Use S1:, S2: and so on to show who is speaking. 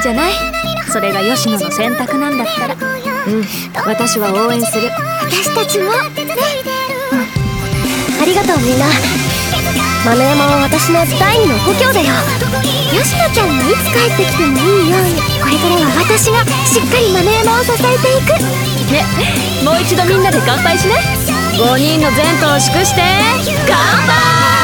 S1: じゃない。それが吉野の選択なんだったら。うん。私は応援する。
S2: 私たちも。ね。
S3: ありがとうみんな。豆山は私の第二の故郷だよ。吉野ちゃんがいつ帰ってきてもいいように。これからは私がしっかり豆山を支えていく。
S1: ね。もう一度みんなで乾杯しない5人の前途を祝して。乾杯！